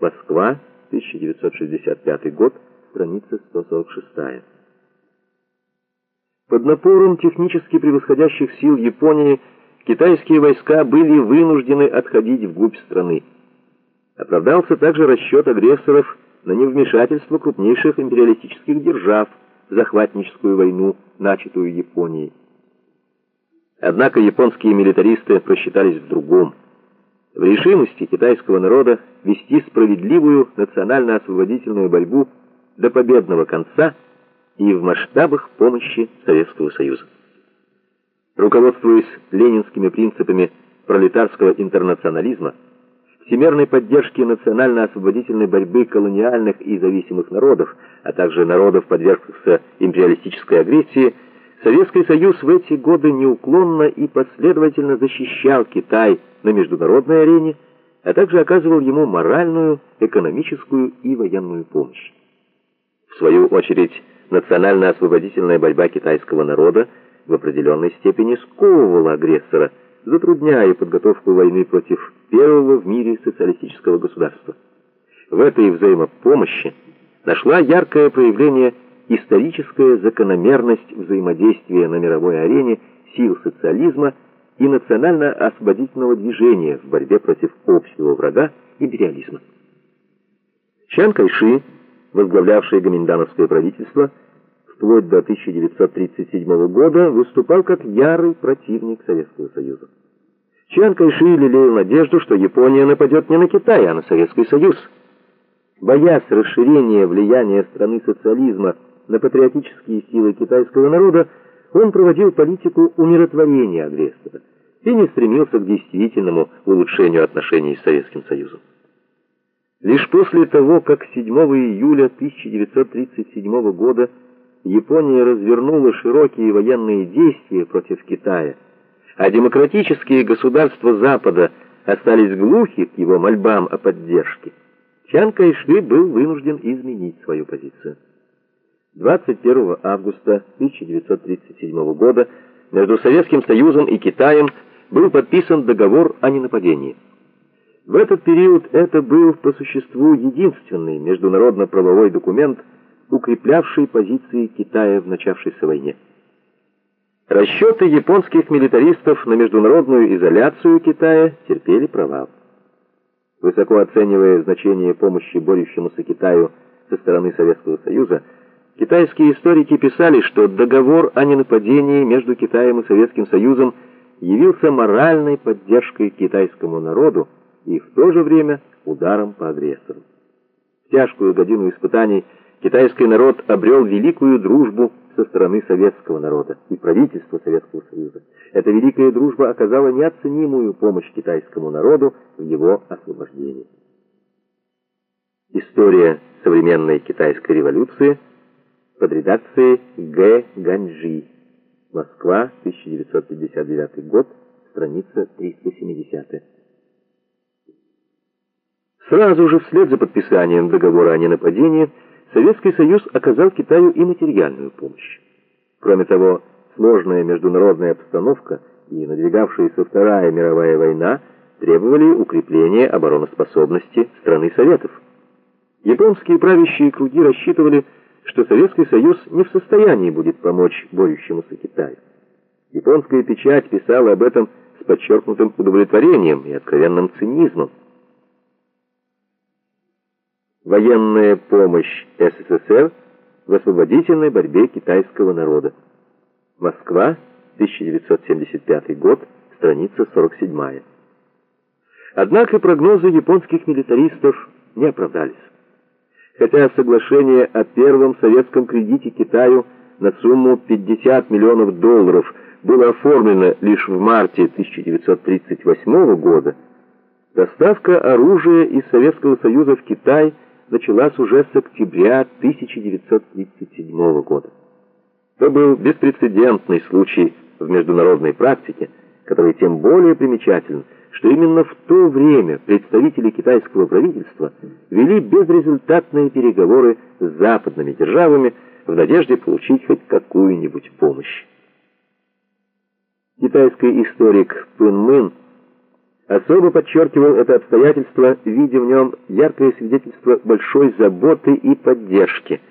Москва, 1965 год, страница 146. Под напором технически превосходящих сил Японии китайские войска были вынуждены отходить вглубь страны. Оправдался также расчет агрессоров на невмешательство крупнейших империалистических держав в захватническую войну, начатую Японией. Однако японские милитаристы просчитались в другом. В решимости китайского народа вести справедливую национально-освободительную борьбу до победного конца и в масштабах помощи Советского Союза. Руководствуясь ленинскими принципами пролетарского интернационализма, всемирной поддержки национально-освободительной борьбы колониальных и зависимых народов, а также народов, подвергшихся империалистической агрессии, Советский Союз в эти годы неуклонно и последовательно защищал Китай на международной арене, а также оказывал ему моральную, экономическую и военную помощь. В свою очередь, национально-освободительная борьба китайского народа в определенной степени сковывала агрессора, затрудняя подготовку войны против первого в мире социалистического государства. В этой взаимопомощи нашла яркое проявление историческая закономерность взаимодействия на мировой арене сил социализма и национально-освободительного движения в борьбе против общего врага империализма. Чан Кайши, возглавлявший гоминдановское правительство, вплоть до 1937 года выступал как ярый противник Советского Союза. Чан Кайши лелеял надежду, что Япония нападет не на Китай, а на Советский Союз. Боясь расширения влияния страны социализма на патриотические силы китайского народа, он проводил политику умиротворения агрессора и не стремился к действительному улучшению отношений с Советским Союзом. Лишь после того, как 7 июля 1937 года Япония развернула широкие военные действия против Китая, а демократические государства Запада остались глухи к его мольбам о поддержке, Чан Кайши был вынужден изменить свою позицию. 21 августа 1937 года между Советским Союзом и Китаем был подписан договор о ненападении. В этот период это был по существу единственный международно-правовой документ, укреплявший позиции Китая в начавшейся войне. Расчеты японских милитаристов на международную изоляцию Китая терпели провал. Высоко оценивая значение помощи борющемуся Китаю со стороны Советского Союза, Китайские историки писали, что договор о ненападении между Китаем и Советским Союзом явился моральной поддержкой китайскому народу и в то же время ударом по агрессору. В тяжкую годину испытаний китайский народ обрел великую дружбу со стороны советского народа и правительства Советского Союза. Эта великая дружба оказала неоценимую помощь китайскому народу в его освобождении. История современной китайской революции – под редакцией Г. Ганжи. Москва, 1959 год, страница 370. Сразу же вслед за подписанием договора о ненападении Советский Союз оказал Китаю и материальную помощь. Кроме того, сложная международная обстановка и надвигавшаяся Вторая мировая война требовали укрепления обороноспособности страны Советов. Японские правящие круги рассчитывали, что Советский Союз не в состоянии будет помочь борющемуся Китаю. Японская печать писала об этом с подчеркнутым удовлетворением и откровенным цинизмом. Военная помощь СССР в освободительной борьбе китайского народа. Москва, 1975 год, страница 47. Однако прогнозы японских милитаристов не оправдались хотя соглашение о первом советском кредите Китаю на сумму 50 миллионов долларов было оформлено лишь в марте 1938 года, доставка оружия из Советского Союза в Китай началась уже с октября 1937 года. Это был беспрецедентный случай в международной практике, который тем более примечателен, что именно в то время представители китайского правительства вели безрезультатные переговоры с западными державами в надежде получить хоть какую-нибудь помощь. Китайский историк Пын Мын особо подчеркивал это обстоятельство, видя в нем яркое свидетельство большой заботы и поддержки.